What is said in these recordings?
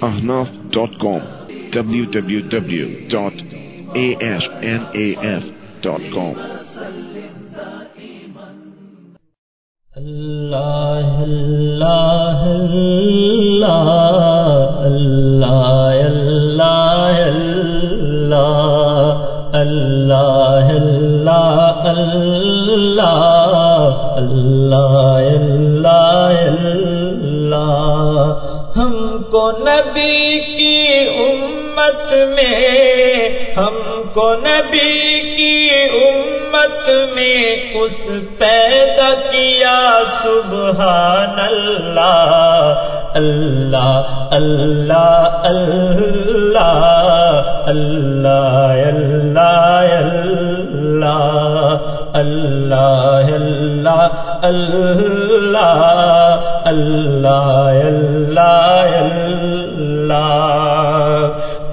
ahnaf.com. www.asnaf.com. Allah, Allah. میں ہم کو نبی کی امت میں اس پیدا کیا سبحان اللہ اللہ اللہ اللہ اللہ اللہ اللہ اللہ اللہ اللہ اللہ اللہ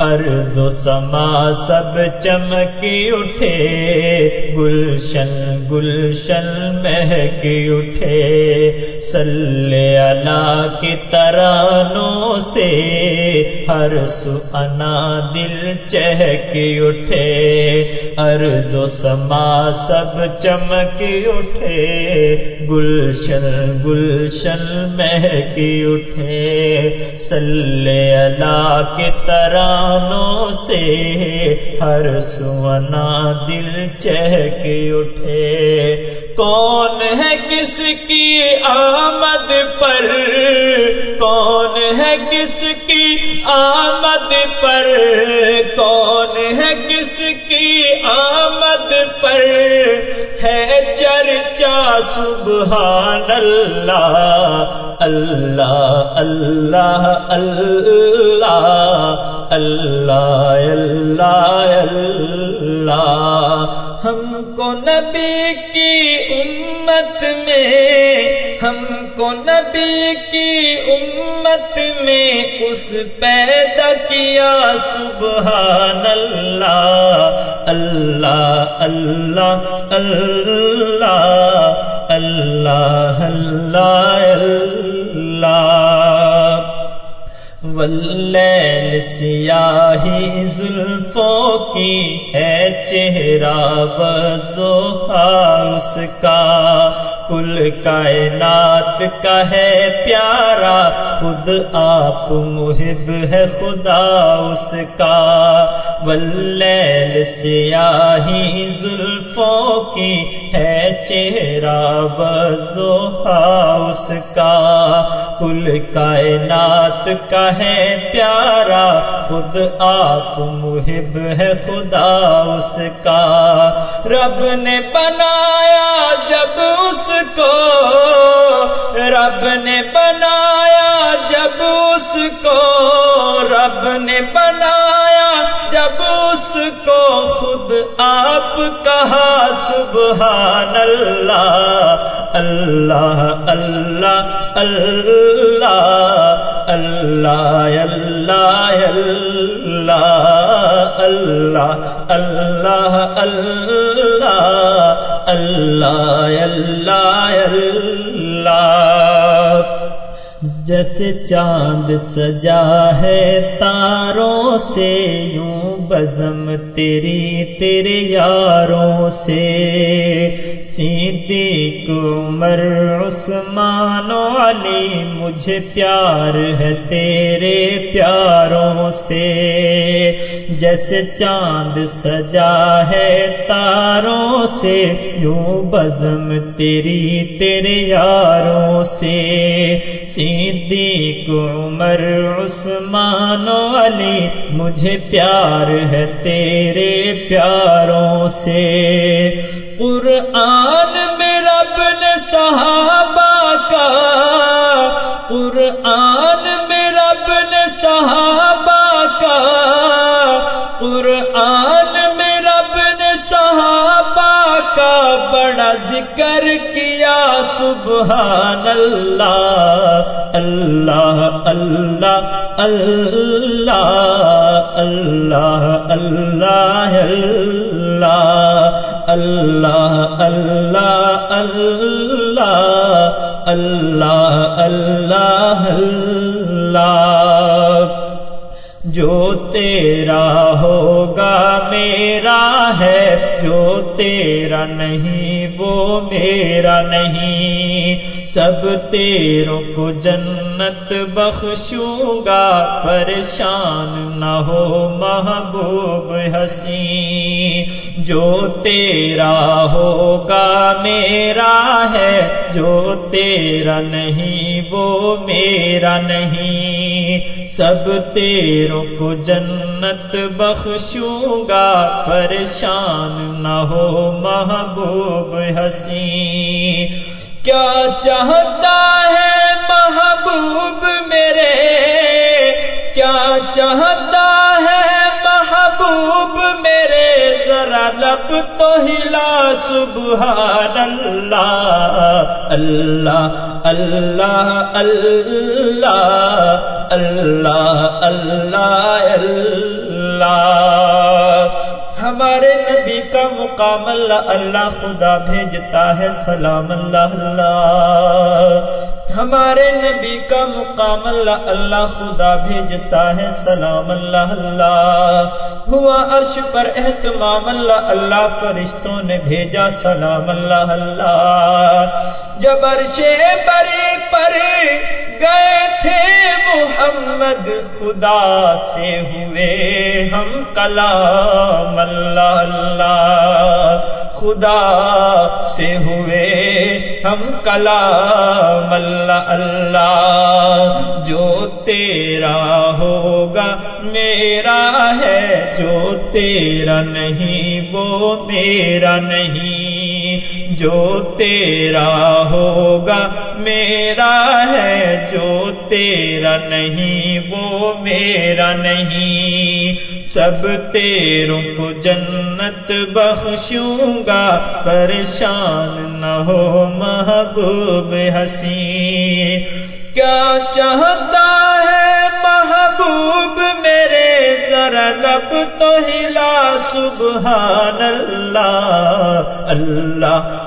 ارض و سما سب چمکی اٹھے، گلشن گلشن مہک اٹھے۔ سلے اللہ کی ترانوں سے ہر سو انا دل چہک اٹھے۔ ارض و سما سب چمک اٹھے۔ گلشن گلشن مہک اٹھے۔ سلے اللہ کے ترانوں سے ہر سونا دل چہک اٹھے۔ کون ہے کس کی آمد پر؟ کون ہے کس کی آمد پر؟ کون ہے کس کی آمد پر؟ ہے چرچا سبحان اللہ۔ اللہ اللہ اللہ۔ اللہ اللہ اللہ۔ ہم کو نبی کی امت میں، ہم کو نبی کی امت میں اس پیدا کیا؟ سبحان اللہ۔ اللہ اللہ اللہ اللہ اللہ اللہ. واللیل سیاہی زلفوں کی ہے چہرہ بزوہا اس کا. کل کائنات کا ہے پیارا، خود آپ محب ہے خدا اس کا۔ واللیل سیاہی زلفوں کی ہے چہرہ بزوہا اس کا۔ کل کائنات کا ہے پیارا، خود آپ محب ہے خدا اس کا۔ رب نے بنایا جب اس کو، رب نے بنایا جب اس کو، رب نے بنایا جب اس کو۔ خود آپ کہا، سبحان اللہ اللہ اللہ اللہ اللہ اللہ اللہ اللہ اللہ اللہ اللہ اللہ جیسے چاند سجا ہے تاروں سے یوں بزم تیری تیرے یاروں سے صدیق عمر، عثمان و علی، مجھے پیار ہے تیرے پیاروں سے۔ جیسے چاند سجا ہے تاروں سے، یوں بزم تیری تیرے یاروں سے۔ صدیق عمر، عثمان و علی، مجھے پیار ہے تیرے پیاروں سے۔ قرآن میں رب نے صحابہ کا، قرآن ذکر کیا سبحان اللہ اللہ اللہ اللہ اللہ اللہ اللہ اللہ اللہ اللہ اللہ اللہ اللہ جو تیرا ہوگا میرا ہے جو تیرا نہیں، وہ میرا نہیں۔ سب تیروں کو جنت بخشوں گا، پریشان نہ ہو محبوب حسین۔ جو تیرا ہوگا، میرا ہے۔ جو تیرا نہیں، وہ میرا نہیں۔ سب تیروں کو جنت بخشوں گا پریشان نہ ہو محبوب حسین۔ کیا چاہتا ہے محبوب میرے؟ کیا چاہتا ہے محبوب ذرا لب تو ہلا سبحان اللہ اللہ اللہ اللہ اللہ اللہ اللہ۔ ہمارے نبی کا مقام اللہ اللہ خدا بھیجتا ہے، سلام اللہ اللہ۔ ہمارے نبی کا مقام اللہ اللہ خدا بھیجتا ہے، سلام اللہ اللہ۔ ہوا عرش پر اہتمام اللہ اللہ فرشتوں نے بھیجا، سلام اللہ اللہ۔ جب عرش بری پر گئے تھے محمد خدا سے ہوئے ہم کلام اللہ اللہ خدا سے ہوئے ہم کلام اللہ اللہ جو تیرا ہوگا میرا ہے، جو تیرا نہیں وہ میرا نہیں جو تیرا تیرا نہیں، وہ میرا نہیں۔ سب تیروں کو جنت بخشوں گا پریشان نہ ہو محبوب حسین۔ کیا چاہتا ہے محبوب میرے؟ ذرا لب تو ہلا، سبحان اللہ۔ اللہ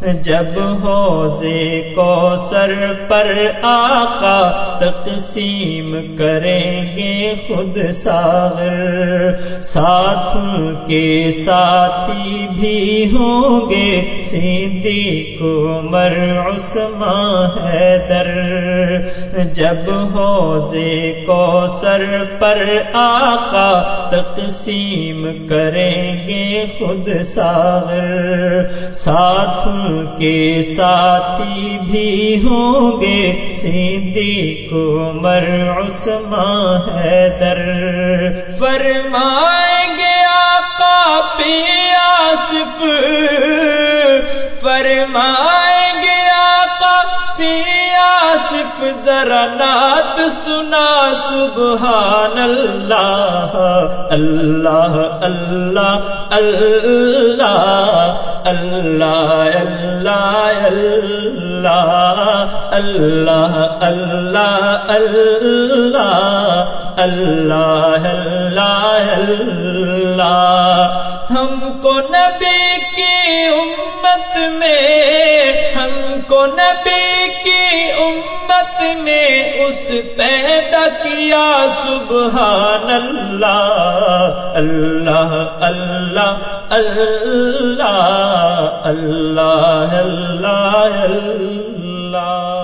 جب حوضے کو سر پر آقا تقسیم کریں گے خود ساغر۔ ساتھ کے ساتھی بھی ہوں گے سیدھی کو مر عثمان ہے در جب حوضے کو سر پر آقا تقسیم کریں گے خود ساغر۔ ساتھ کے ساتھی بھی ہوں گے۔ سیدھی کو مر عثمان ہے در فرمائیں گے آقا پی آصف۔ فرمائیں گے آقا پی آصف۔ ذرا نات سنا سبحان اللہ۔ اللہ اللہ اللہ۔ اللہ اللہ اللہ اللہ اللہ اللہ اللہ اللہ اللہ. ہم کو نبی کی امت میں ہم کو نبی کی امت میں اس پیدا کیا سبحان اللہ اللہ اللہ اللہ اللہ اللہ اللہ